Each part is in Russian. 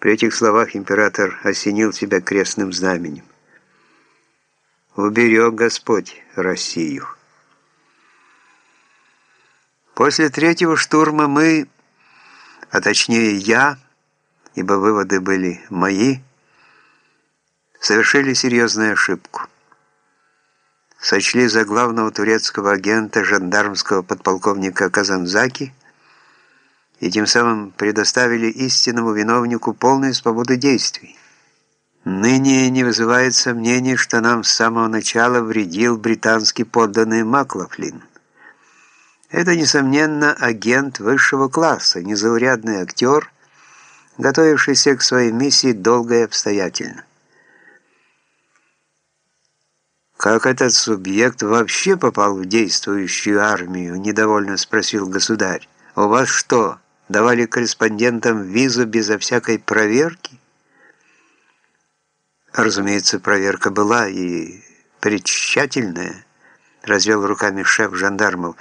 При этих словах император осенил себя крестным знаменем. Уберег Господь Россию. После третьего штурма мы, а точнее я, ибо выводы были мои, совершили серьезную ошибку. Сочли за главного турецкого агента жандармского подполковника Казанзаки и тем самым предоставили истинному виновнику полную свободу действий. Ныне не вызывает сомнений, что нам с самого начала вредил британский подданный Маклафлин. Это, несомненно, агент высшего класса, незаурядный актер, готовившийся к своей миссии долго и обстоятельно. «Как этот субъект вообще попал в действующую армию?» – недовольно спросил государь. «У вас что, давали корреспондентам визу безо всякой проверки?» Разумеется, проверка была и предтщательная, развел руками шеф жандармов.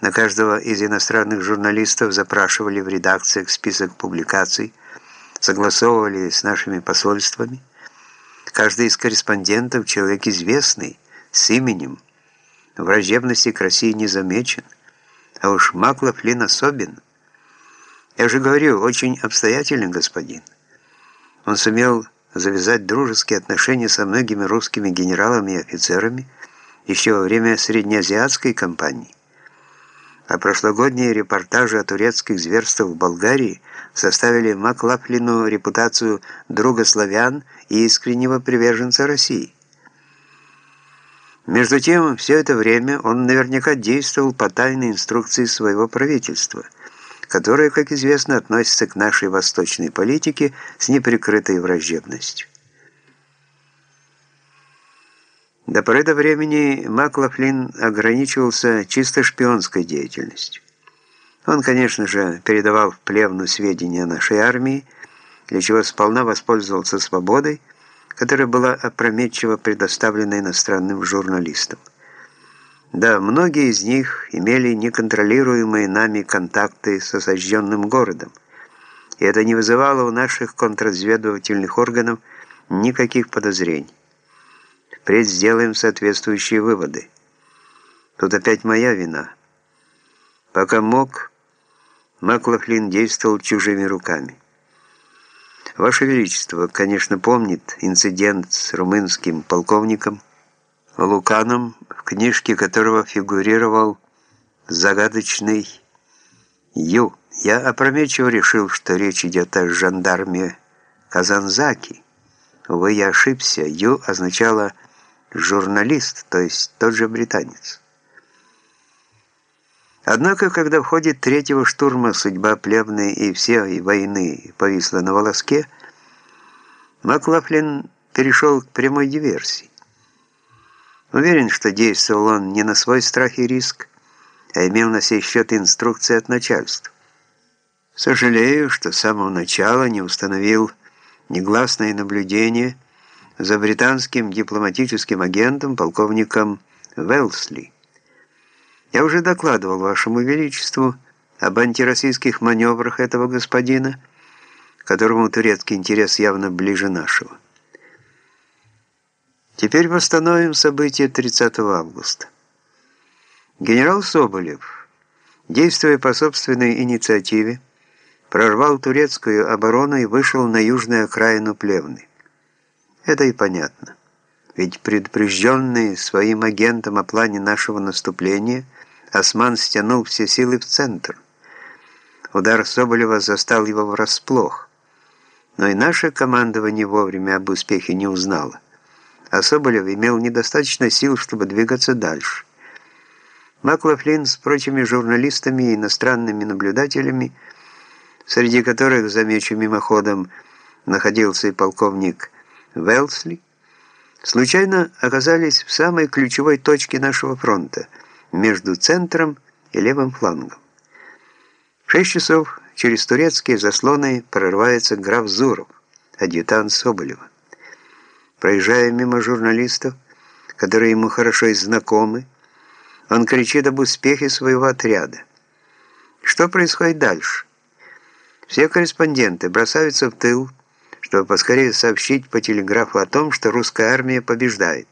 На каждого из иностранных журналистов запрашивали в редакциях список публикаций, согласовывали с нашими посольствами. Каждый из корреспондентов – человек известный, с именем, враждебности к России не замечен, а уж Маклафлин особен. Я же говорю, очень обстоятельный господин. Он сумел завязать дружеские отношения со многими русскими генералами и офицерами еще во время среднеазиатской кампании. А прошлогодние репортажи о турецких зверствах в Болгарии составили Маклафлину репутацию друга славян и искреннего приверженца России. Между тем, все это время он наверняка действовал по тайной инструкции своего правительства, которое, как известно, относится к нашей восточной политике с неприкрытой враждебностью. До поры до времени Маклафлин ограничивался чисто шпионской деятельностью. Он, конечно же, передавал в плевну сведения о нашей армии, для чего сполна воспользовался свободой, которая была опрометчиво предоставлена иностранным журналистам. Да, многие из них имели неконтролируемые нами контакты с осажденным городом, и это не вызывало у наших контрразведывательных органов никаких подозрений. Впредь сделаем соответствующие выводы. Тут опять моя вина. Пока мог, Маклафлин действовал чужими руками. Ваше Величество, конечно, помнит инцидент с румынским полковником Луканом, в книжке которого фигурировал загадочный Ю. Я опрометчиво решил, что речь идет о жандарме Казанзаки. Увы, я ошибся. Ю означало «журналист», то есть тот же британец. Однако, когда в ходе третьего штурма судьба плевны и всей войны повисла на волоске, Маклафлин перешел к прямой диверсии. Уверен, что действовал он не на свой страх и риск, а имел на сей счет инструкции от начальства. Сожалею, что с самого начала не установил негласное наблюдение за британским дипломатическим агентом полковником Велсли. Я уже докладывал вашему величеству об антироссийских маневрах этого господина, которому турецкий интерес явно ближе нашего. Теперь восстановим события 30 августа. Генерал Соболев, действуя по собственной инициативе, прорвал турецкую оборону и вышел на южную окраину Плевны. Это и понятно. Ведь предупрежденный своим агентом о плане нашего наступления – Осман стянул все силы в центр. Удар Соболева застал его врасплох. Но и наше командование вовремя об успехе не узнало. А Соболев имел недостаточно сил, чтобы двигаться дальше. Маклафлин с прочими журналистами и иностранными наблюдателями, среди которых, замечу мимоходом, находился и полковник Велсли, случайно оказались в самой ключевой точке нашего фронта – между центром и левым флангом. В 6 часов через турецкие заслоны прорывается граф Зуров, адъютант Соболева. Проезжая мимо журналистов, которые ему хорошо знакомы, он кричит об успехе своего отряда. Что происходит дальше? Все корреспонденты бросаются в тыл, чтобы поскорее сообщить по телеграфу о том, что русская армия побеждает.